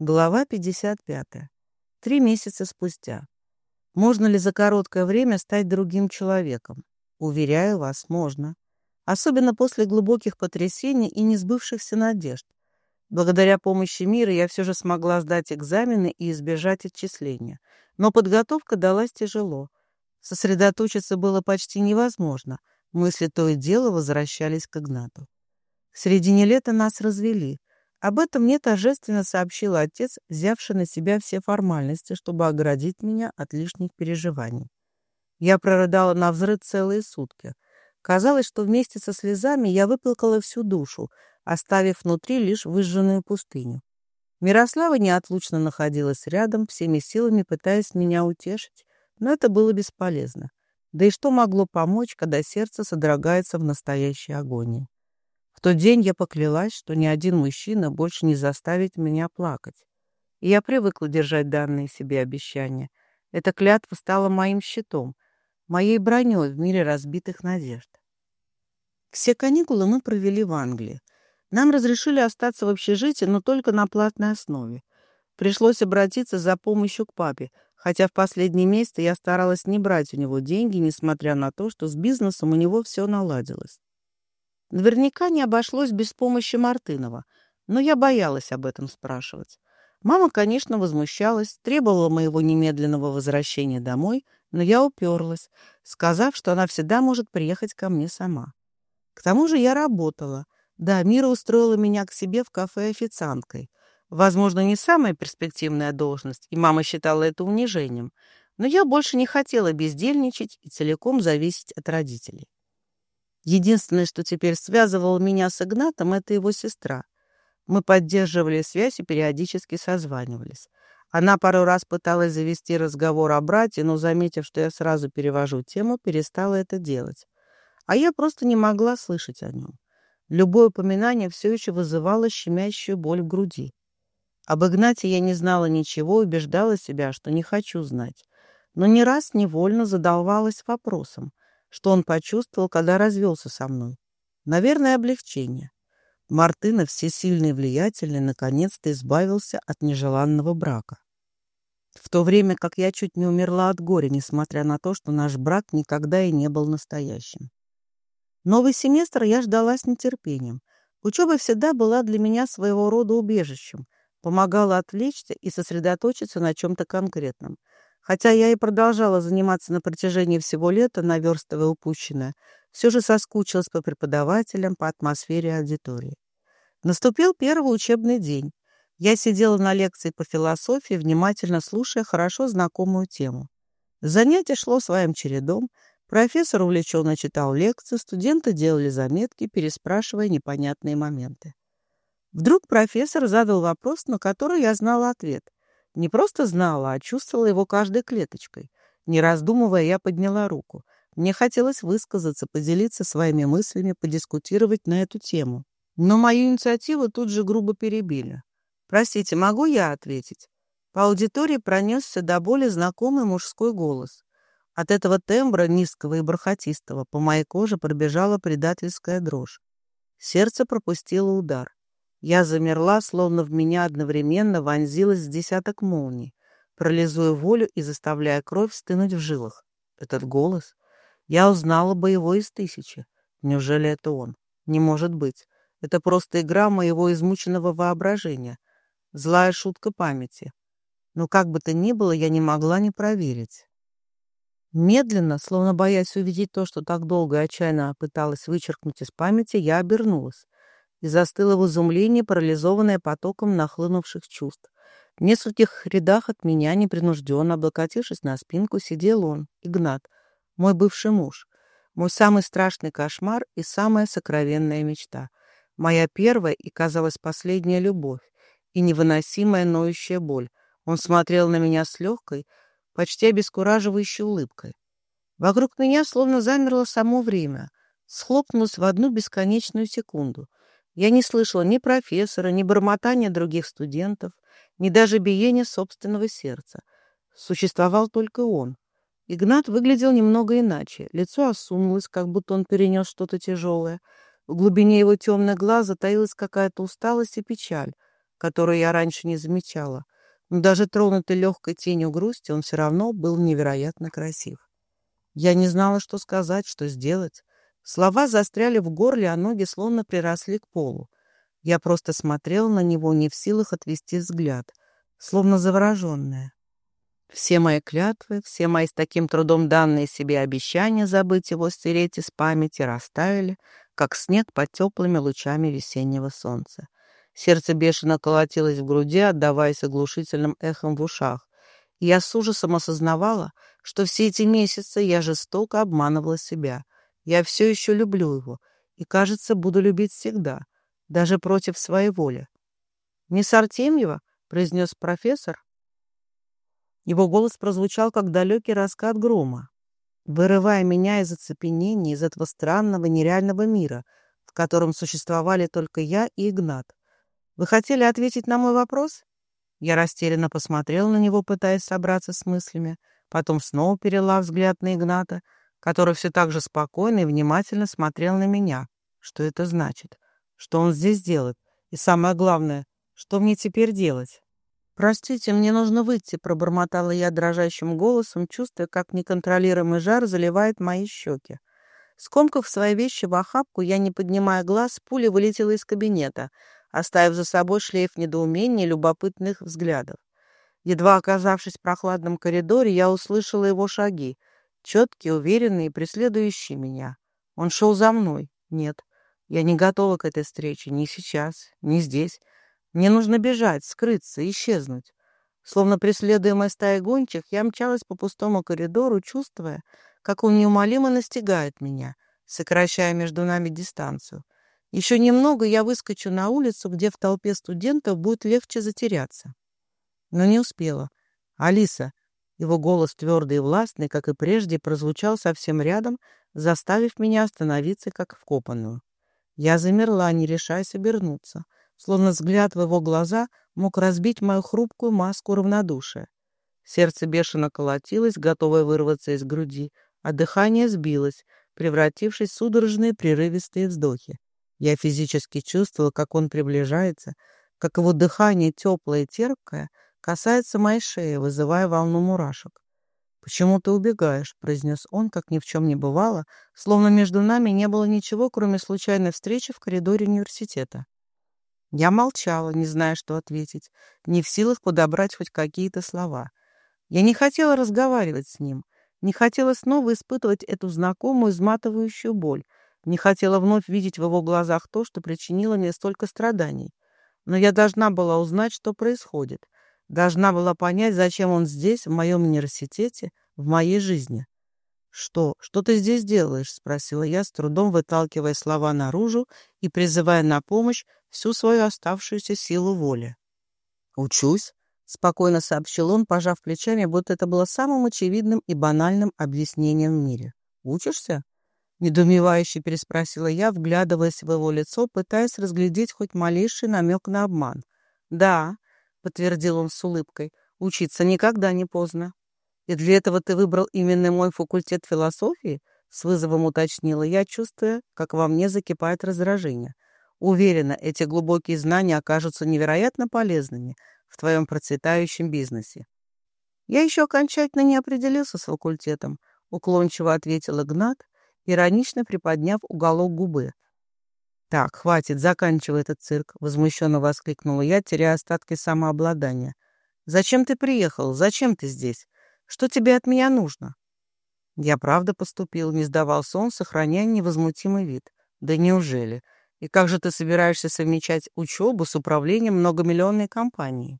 Глава 55. Три месяца спустя. Можно ли за короткое время стать другим человеком? Уверяю вас, можно. Особенно после глубоких потрясений и несбывшихся надежд. Благодаря помощи мира я все же смогла сдать экзамены и избежать отчисления. Но подготовка далась тяжело. Сосредоточиться было почти невозможно. Мысли то и дело возвращались к Игнату. В середине лета нас развели. Об этом мне торжественно сообщил отец, взявший на себя все формальности, чтобы оградить меня от лишних переживаний. Я прорыдала на взрыв целые сутки. Казалось, что вместе со слезами я выплакала всю душу, оставив внутри лишь выжженную пустыню. Мирослава неотлучно находилась рядом, всеми силами пытаясь меня утешить, но это было бесполезно. Да и что могло помочь, когда сердце содрогается в настоящей агонии? Тот день я поклялась, что ни один мужчина больше не заставит меня плакать. И я привыкла держать данные себе обещания. Эта клятва стала моим щитом, моей броней в мире разбитых надежд. Все каникулы мы провели в Англии. Нам разрешили остаться в общежитии, но только на платной основе. Пришлось обратиться за помощью к папе, хотя в последние месяцы я старалась не брать у него деньги, несмотря на то, что с бизнесом у него все наладилось. Наверняка не обошлось без помощи Мартынова, но я боялась об этом спрашивать. Мама, конечно, возмущалась, требовала моего немедленного возвращения домой, но я уперлась, сказав, что она всегда может приехать ко мне сама. К тому же я работала. Да, Мира устроила меня к себе в кафе официанткой. Возможно, не самая перспективная должность, и мама считала это унижением, но я больше не хотела бездельничать и целиком зависеть от родителей. Единственное, что теперь связывало меня с Игнатом, это его сестра. Мы поддерживали связь и периодически созванивались. Она пару раз пыталась завести разговор о брате, но, заметив, что я сразу перевожу тему, перестала это делать. А я просто не могла слышать о нем. Любое упоминание все еще вызывало щемящую боль в груди. Об Игнате я не знала ничего убеждала себя, что не хочу знать. Но не раз невольно задавалась вопросом — что он почувствовал, когда развелся со мной. Наверное, облегчение. Мартынов, всесильный и влиятельный, наконец-то избавился от нежеланного брака. В то время как я чуть не умерла от горя, несмотря на то, что наш брак никогда и не был настоящим. Новый семестр я ждала с нетерпением. Учеба всегда была для меня своего рода убежищем, помогала отвлечься и сосредоточиться на чем-то конкретном — Хотя я и продолжала заниматься на протяжении всего лета, наверстывая упущенное, все же соскучилась по преподавателям, по атмосфере аудитории. Наступил первый учебный день. Я сидела на лекции по философии, внимательно слушая хорошо знакомую тему. Занятие шло своим чередом. Профессор увлеченно читал лекцию, студенты делали заметки, переспрашивая непонятные моменты. Вдруг профессор задал вопрос, на который я знала ответ. Не просто знала, а чувствовала его каждой клеточкой. Не раздумывая, я подняла руку. Мне хотелось высказаться, поделиться своими мыслями, подискутировать на эту тему. Но мою инициативу тут же грубо перебили. «Простите, могу я ответить?» По аудитории пронесся до боли знакомый мужской голос. От этого тембра, низкого и бархатистого, по моей коже пробежала предательская дрожь. Сердце пропустило удар. Я замерла, словно в меня одновременно вонзилось десяток молний, парализуя волю и заставляя кровь стынуть в жилах. Этот голос? Я узнала бы его из тысячи. Неужели это он? Не может быть. Это просто игра моего измученного воображения. Злая шутка памяти. Но как бы то ни было, я не могла не проверить. Медленно, словно боясь увидеть то, что так долго и отчаянно пыталась вычеркнуть из памяти, я обернулась и застыла в изумлении, парализованная потоком нахлынувших чувств. В нескольких рядах от меня, непринужденно облокотившись на спинку, сидел он, Игнат, мой бывший муж, мой самый страшный кошмар и самая сокровенная мечта, моя первая и, казалось, последняя любовь и невыносимая ноющая боль. Он смотрел на меня с легкой, почти обескураживающей улыбкой. Вокруг меня словно замерло само время, схлопнулось в одну бесконечную секунду — я не слышала ни профессора, ни бормотания других студентов, ни даже биения собственного сердца. Существовал только он. Игнат выглядел немного иначе. Лицо осунулось, как будто он перенес что-то тяжелое. В глубине его темных глаз затаилась какая-то усталость и печаль, которую я раньше не замечала. Но даже тронутый легкой тенью грусти, он все равно был невероятно красив. Я не знала, что сказать, что сделать. Слова застряли в горле, а ноги словно приросли к полу. Я просто смотрела на него, не в силах отвести взгляд, словно завороженная. Все мои клятвы, все мои с таким трудом данные себе обещания забыть его, стереть из памяти, растаяли, как снег под теплыми лучами весеннего солнца. Сердце бешено колотилось в груди, отдаваясь оглушительным эхом в ушах. Я с ужасом осознавала, что все эти месяцы я жестоко обманывала себя. Я все еще люблю его и, кажется, буду любить всегда, даже против своей воли. «Мисс Артемьева?» — произнес профессор. Его голос прозвучал, как далекий раскат грома, вырывая меня из оцепенения, из этого странного, нереального мира, в котором существовали только я и Игнат. Вы хотели ответить на мой вопрос? Я растерянно посмотрел на него, пытаясь собраться с мыслями, потом снова перела взгляд на Игната, который все так же спокойно и внимательно смотрел на меня. Что это значит? Что он здесь делает? И самое главное, что мне теперь делать? «Простите, мне нужно выйти», — пробормотала я дрожащим голосом, чувствуя, как неконтролируемый жар заливает мои щеки. Скомкав свои вещи в охапку, я, не поднимая глаз, пуля вылетела из кабинета, оставив за собой шлейф недоумения и любопытных взглядов. Едва оказавшись в прохладном коридоре, я услышала его шаги, четкие, уверенные, преследующие меня. Он шел за мной. Нет, я не готова к этой встрече ни сейчас, ни здесь. Мне нужно бежать, скрыться, исчезнуть. Словно преследуемая стая гончих, я мчалась по пустому коридору, чувствуя, как он неумолимо настигает меня, сокращая между нами дистанцию. Еще немного я выскочу на улицу, где в толпе студентов будет легче затеряться. Но не успела. «Алиса!» Его голос твердый и властный, как и прежде, прозвучал совсем рядом, заставив меня остановиться, как вкопанную. Я замерла, не решаясь обернуться, словно взгляд в его глаза мог разбить мою хрупкую маску равнодушия. Сердце бешено колотилось, готовое вырваться из груди, а дыхание сбилось, превратившись в судорожные прерывистые вздохи. Я физически чувствовала, как он приближается, как его дыхание теплое и терпкое касается моей шеи, вызывая волну мурашек. «Почему ты убегаешь?» — произнес он, как ни в чем не бывало, словно между нами не было ничего, кроме случайной встречи в коридоре университета. Я молчала, не зная, что ответить, не в силах подобрать хоть какие-то слова. Я не хотела разговаривать с ним, не хотела снова испытывать эту знакомую изматывающую боль, не хотела вновь видеть в его глазах то, что причинило мне столько страданий. Но я должна была узнать, что происходит. Должна была понять, зачем он здесь, в моем университете, в моей жизни. «Что? Что ты здесь делаешь?» — спросила я, с трудом выталкивая слова наружу и призывая на помощь всю свою оставшуюся силу воли. «Учусь», — спокойно сообщил он, пожав плечами, будто это было самым очевидным и банальным объяснением в мире. «Учишься?» Недоумевающе переспросила я, вглядываясь в его лицо, пытаясь разглядеть хоть малейший намек на обман. «Да», — подтвердил он с улыбкой, — «учиться никогда не поздно». «И для этого ты выбрал именно мой факультет философии?» — с вызовом уточнила я, чувствуя, как во мне закипает раздражение. «Уверена, эти глубокие знания окажутся невероятно полезными в твоем процветающем бизнесе». «Я еще окончательно не определился с факультетом», — уклончиво ответил Игнат, иронично приподняв уголок губы. «Так, хватит, заканчивай этот цирк», — возмущенно воскликнула я, теряя остатки самообладания. «Зачем ты приехал? Зачем ты здесь? Что тебе от меня нужно?» Я правда поступил, не сдавался он, сохраняя невозмутимый вид. «Да неужели? И как же ты собираешься совмещать учебу с управлением многомиллионной компанией?»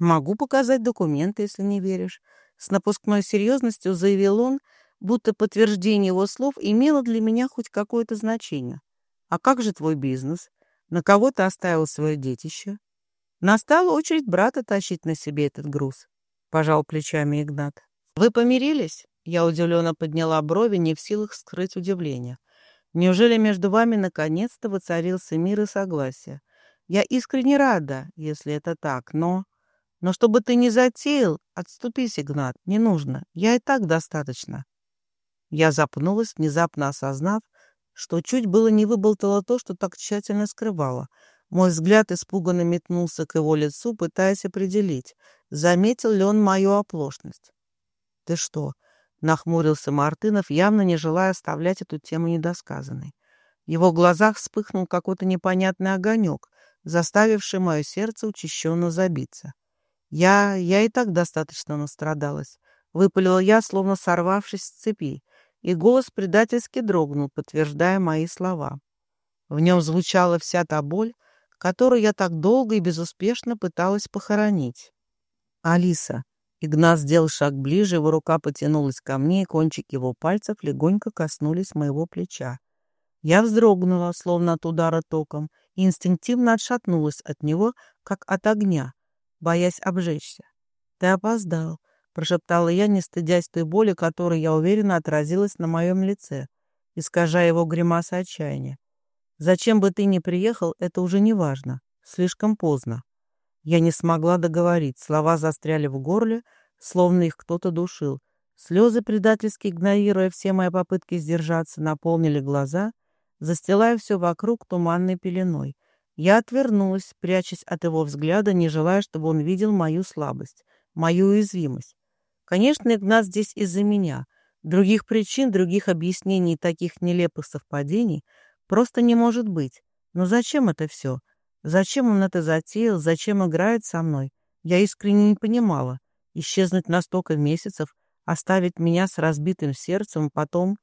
«Могу показать документы, если не веришь», — с напускной серьезностью заявил он, — будто подтверждение его слов имело для меня хоть какое-то значение. «А как же твой бизнес? На кого ты оставил свое детище?» «Настала очередь брата тащить на себе этот груз», — пожал плечами Игнат. «Вы помирились?» Я удивленно подняла брови, не в силах скрыть удивление. «Неужели между вами наконец-то воцарился мир и согласие? Я искренне рада, если это так, но...» «Но чтобы ты не затеял, отступись, Игнат, не нужно. Я и так достаточно». Я запнулась, внезапно осознав, что чуть было не выболтала то, что так тщательно скрывала. Мой взгляд испуганно метнулся к его лицу, пытаясь определить, заметил ли он мою оплошность. «Ты что?» — нахмурился Мартынов, явно не желая оставлять эту тему недосказанной. В его глазах вспыхнул какой-то непонятный огонек, заставивший мое сердце учащенно забиться. Я... я и так достаточно настрадалась. Выпалила я, словно сорвавшись с цепи, и голос предательски дрогнул, подтверждая мои слова. В нем звучала вся та боль, которую я так долго и безуспешно пыталась похоронить. «Алиса!» Игнат сделал шаг ближе, его рука потянулась ко мне, и кончики его пальцев легонько коснулись моего плеча. Я вздрогнула, словно от удара током, и инстинктивно отшатнулась от него, как от огня, боясь обжечься. «Ты опоздал», — прошептала я, не стыдясь той боли, которая, я уверена, отразилась на моем лице, искажая его гримасы отчаяния. «Зачем бы ты ни приехал, это уже не важно. Слишком поздно». Я не смогла договорить, слова застряли в горле, словно их кто-то душил. Слезы, предательски игнорируя все мои попытки сдержаться, наполнили глаза, застилая все вокруг туманной пеленой. Я отвернулась, прячась от его взгляда, не желая, чтобы он видел мою слабость, мою уязвимость. Конечно, Игнат здесь из-за меня. Других причин, других объяснений таких нелепых совпадений просто не может быть. Но зачем это все? Зачем он это затеял? Зачем играет со мной? Я искренне не понимала. Исчезнуть на столько месяцев, оставить меня с разбитым сердцем, потом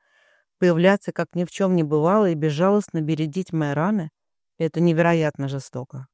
появляться, как ни в чем не бывало, и безжалостно бередить мои раны — это невероятно жестоко.